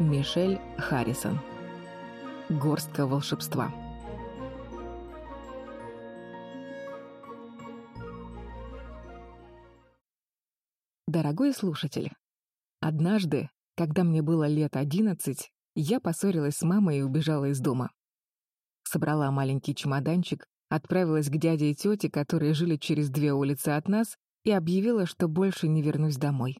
Мишель Харрисон. Горстка волшебства. Дорогой слушатель, однажды, когда мне было лет одиннадцать, я поссорилась с мамой и убежала из дома. Собрала маленький чемоданчик, отправилась к дяде и тете, которые жили через две улицы от нас, и объявила, что больше не вернусь домой.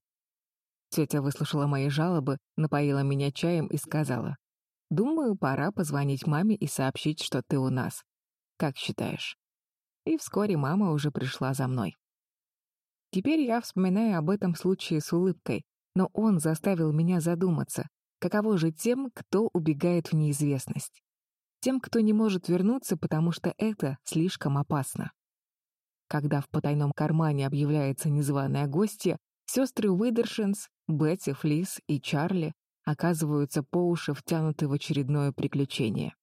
Тетя выслушала мои жалобы, напоила меня чаем и сказала, «Думаю, пора позвонить маме и сообщить, что ты у нас. Как считаешь?» И вскоре мама уже пришла за мной. Теперь я вспоминаю об этом случае с улыбкой, но он заставил меня задуматься, каково же тем, кто убегает в неизвестность. Тем, кто не может вернуться, потому что это слишком опасно. Когда в потайном кармане объявляется незваная гостья, сестры Уидершинс, Бетти, Флис и Чарли оказываются по уши втянуты в очередное приключение.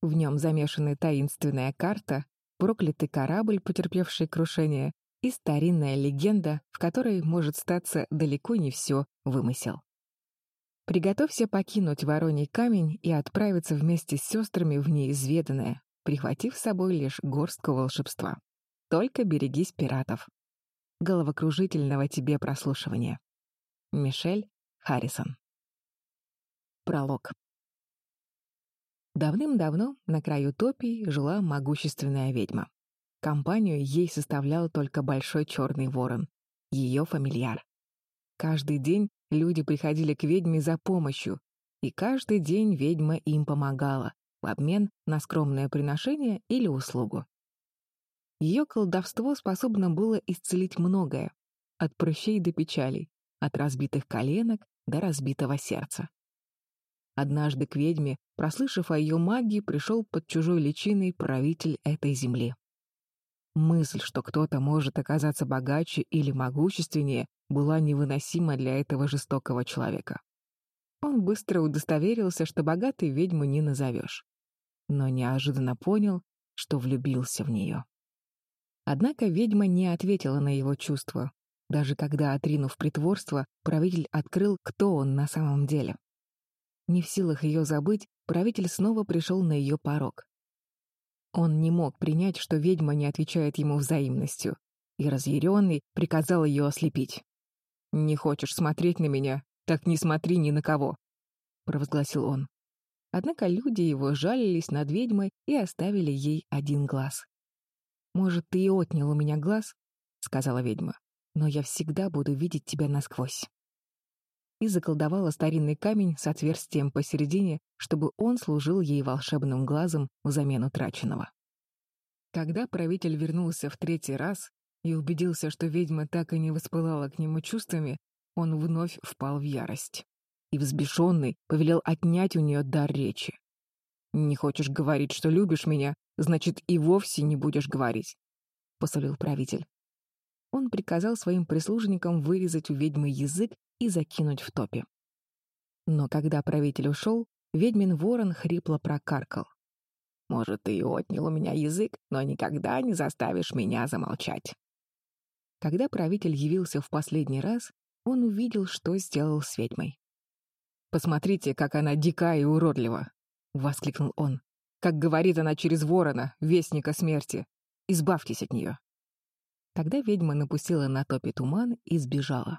В нем замешаны таинственная карта, проклятый корабль, потерпевший крушение, и старинная легенда, в которой может статься далеко не все вымысел. Приготовься покинуть Вороний камень и отправиться вместе с сестрами в неизведанное, прихватив с собой лишь горстку волшебства. Только берегись пиратов. Головокружительного тебе прослушивания. Мишель Харрисон. Пролог. Давным-давно на краю топий жила могущественная ведьма. Компанию ей составлял только большой черный ворон, ее фамильяр. Каждый день люди приходили к ведьме за помощью, и каждый день ведьма им помогала в обмен на скромное приношение или услугу. Ее колдовство способно было исцелить многое, от прыщей до печалей, от разбитых коленок до разбитого сердца. Однажды к ведьме, прослышав о ее магии, пришел под чужой личиной правитель этой земли. Мысль, что кто-то может оказаться богаче или могущественнее, была невыносима для этого жестокого человека. Он быстро удостоверился, что богатой ведьму не назовешь. Но неожиданно понял, что влюбился в нее. Однако ведьма не ответила на его чувства, даже когда, отринув притворство, правитель открыл, кто он на самом деле. Не в силах ее забыть, правитель снова пришел на ее порог. Он не мог принять, что ведьма не отвечает ему взаимностью, и, разъяренный, приказал ее ослепить. «Не хочешь смотреть на меня? Так не смотри ни на кого», — провозгласил он. Однако люди его жалились над ведьмой и оставили ей один глаз. «Может, ты и отнял у меня глаз?» — сказала ведьма. «Но я всегда буду видеть тебя насквозь» и заколдовала старинный камень с отверстием посередине, чтобы он служил ей волшебным глазом взамен утраченного. Когда правитель вернулся в третий раз и убедился, что ведьма так и не воспылала к нему чувствами, он вновь впал в ярость. И взбешенный повелел отнять у нее дар речи. «Не хочешь говорить, что любишь меня, значит, и вовсе не будешь говорить», — посолил правитель. Он приказал своим прислужникам вырезать у ведьмы язык и закинуть в топе. Но когда правитель ушел, ведьмин ворон хрипло прокаркал. «Может, ты и отнял у меня язык, но никогда не заставишь меня замолчать». Когда правитель явился в последний раз, он увидел, что сделал с ведьмой. «Посмотрите, как она дика и уродлива!» — воскликнул он. «Как говорит она через ворона, вестника смерти! Избавьтесь от нее!» Тогда ведьма напустила на топе туман и сбежала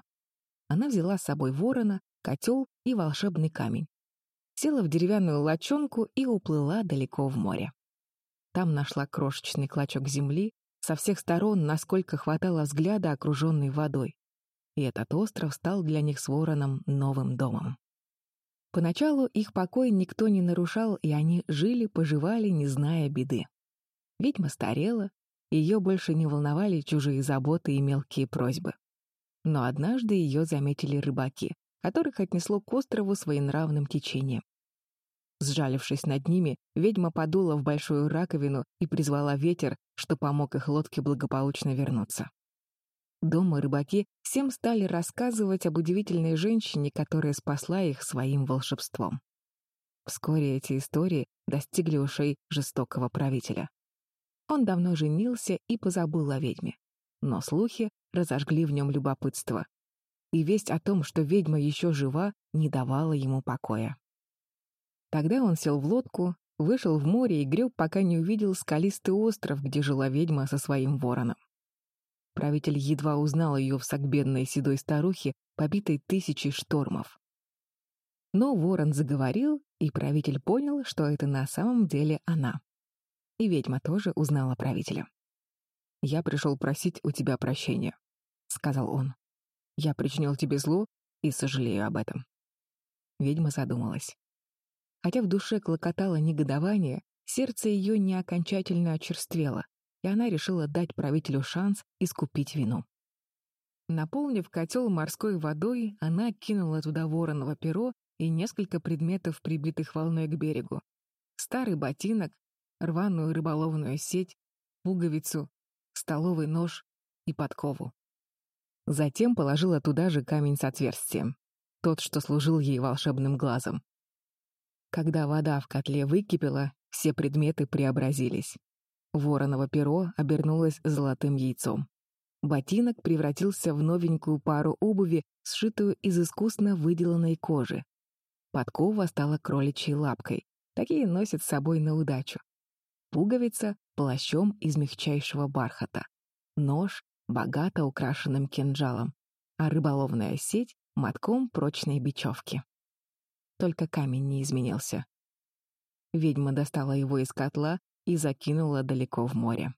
она взяла с собой ворона, котел и волшебный камень. Села в деревянную лачонку и уплыла далеко в море. Там нашла крошечный клочок земли, со всех сторон, насколько хватало взгляда, окруженный водой. И этот остров стал для них с вороном новым домом. Поначалу их покой никто не нарушал, и они жили-поживали, не зная беды. Ведьма старела, ее больше не волновали чужие заботы и мелкие просьбы. Но однажды ее заметили рыбаки, которых отнесло к острову своенравным течением. Сжалившись над ними, ведьма подула в большую раковину и призвала ветер, что помог их лодке благополучно вернуться. Дома рыбаки всем стали рассказывать об удивительной женщине, которая спасла их своим волшебством. Вскоре эти истории достигли ушей жестокого правителя. Он давно женился и позабыл о ведьме. Но слухи разожгли в нем любопытство. и весть о том, что ведьма еще жива, не давала ему покоя. Тогда он сел в лодку, вышел в море и греб, пока не увидел скалистый остров, где жила ведьма со своим вороном. Правитель едва узнал ее в сагбенной седой старухе, побитой тысячей штормов. Но ворон заговорил, и правитель понял, что это на самом деле она. И ведьма тоже узнала правителя. «Я пришел просить у тебя прощения», — сказал он. «Я причинил тебе зло и сожалею об этом». Ведьма задумалась. Хотя в душе клокотало негодование, сердце ее не окончательно очерствело, и она решила дать правителю шанс искупить вину. Наполнив котел морской водой, она кинула туда вороново перо и несколько предметов, прибитых волной к берегу. Старый ботинок, рваную рыболовную сеть, пуговицу, столовый нож и подкову. Затем положила туда же камень с отверстием, тот, что служил ей волшебным глазом. Когда вода в котле выкипела, все предметы преобразились. Вороново перо обернулось золотым яйцом. Ботинок превратился в новенькую пару обуви, сшитую из искусно выделанной кожи. Подкова стала кроличьей лапкой. Такие носят с собой на удачу. Пуговица — плащом из мягчайшего бархата. Нож — богато украшенным кинжалом. А рыболовная сеть — мотком прочной бечевки. Только камень не изменился. Ведьма достала его из котла и закинула далеко в море.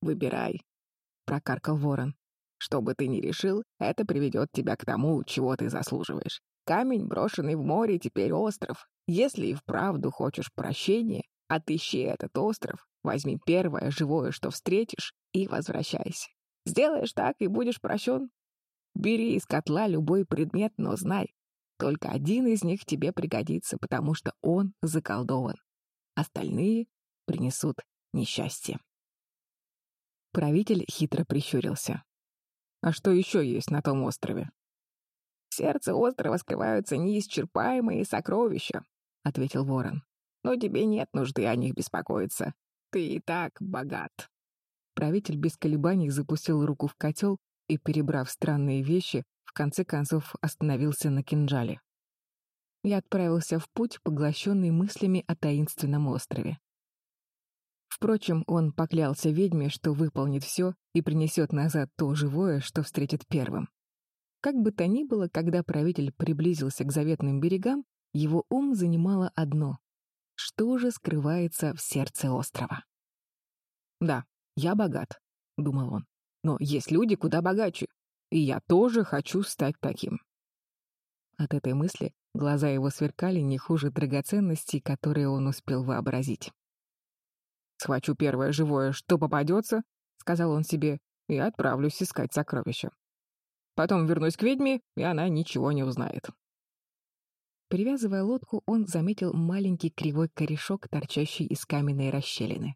«Выбирай», — прокаркал ворон. «Что бы ты ни решил, это приведет тебя к тому, чего ты заслуживаешь. Камень, брошенный в море, теперь остров. Если и вправду хочешь прощения, отыщи этот остров, возьми первое живое, что встретишь, и возвращайся. Сделаешь так, и будешь прощен. Бери из котла любой предмет, но знай, только один из них тебе пригодится, потому что он заколдован. Остальные принесут несчастье. Правитель хитро прищурился. «А что еще есть на том острове?» «В сердце острова скрываются неисчерпаемые сокровища», — ответил ворон. «Но тебе нет нужды о них беспокоиться. Ты и так богат». Правитель без колебаний запустил руку в котел и, перебрав странные вещи, в конце концов остановился на кинжале. Я отправился в путь, поглощенный мыслями о таинственном острове. Впрочем, он поклялся ведьме, что выполнит все и принесет назад то живое, что встретит первым. Как бы то ни было, когда правитель приблизился к заветным берегам, его ум занимало одно — что же скрывается в сердце острова? «Да, я богат», — думал он, — «но есть люди куда богаче, и я тоже хочу стать таким». От этой мысли глаза его сверкали не хуже драгоценностей, которые он успел вообразить. «Схвачу первое живое, что попадется», — сказал он себе, — «и отправлюсь искать сокровища. Потом вернусь к ведьме, и она ничего не узнает». Привязывая лодку, он заметил маленький кривой корешок, торчащий из каменной расщелины.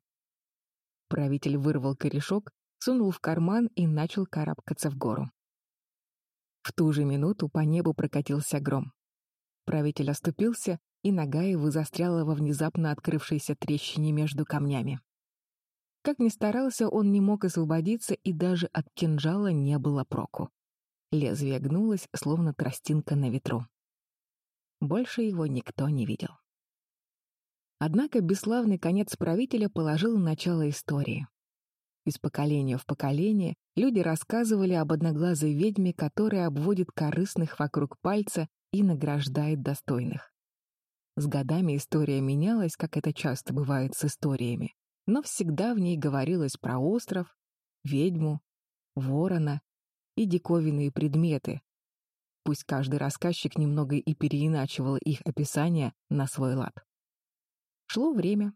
Правитель вырвал корешок, сунул в карман и начал карабкаться в гору. В ту же минуту по небу прокатился гром. Правитель оступился, и нога его застряла во внезапно открывшейся трещине между камнями. Как ни старался, он не мог освободиться, и даже от кинжала не было проку. Лезвие гнулось, словно тростинка на ветру. Больше его никто не видел. Однако бесславный конец правителя положил начало истории. Из поколения в поколение люди рассказывали об одноглазой ведьме, которая обводит корыстных вокруг пальца и награждает достойных. С годами история менялась, как это часто бывает с историями, но всегда в ней говорилось про остров, ведьму, ворона и диковинные предметы. Пусть каждый рассказчик немного и переиначивал их описание на свой лад. Шло время,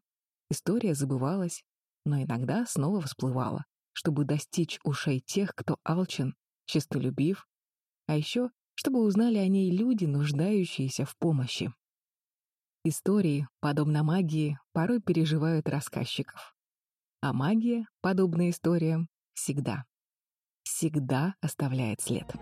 история забывалась, но иногда снова всплывала, чтобы достичь ушей тех, кто алчен, честолюбив, а еще чтобы узнали о ней люди, нуждающиеся в помощи. Истории, подобно магии, порой переживают рассказчиков. А магия, подобная историям, всегда, всегда оставляет след.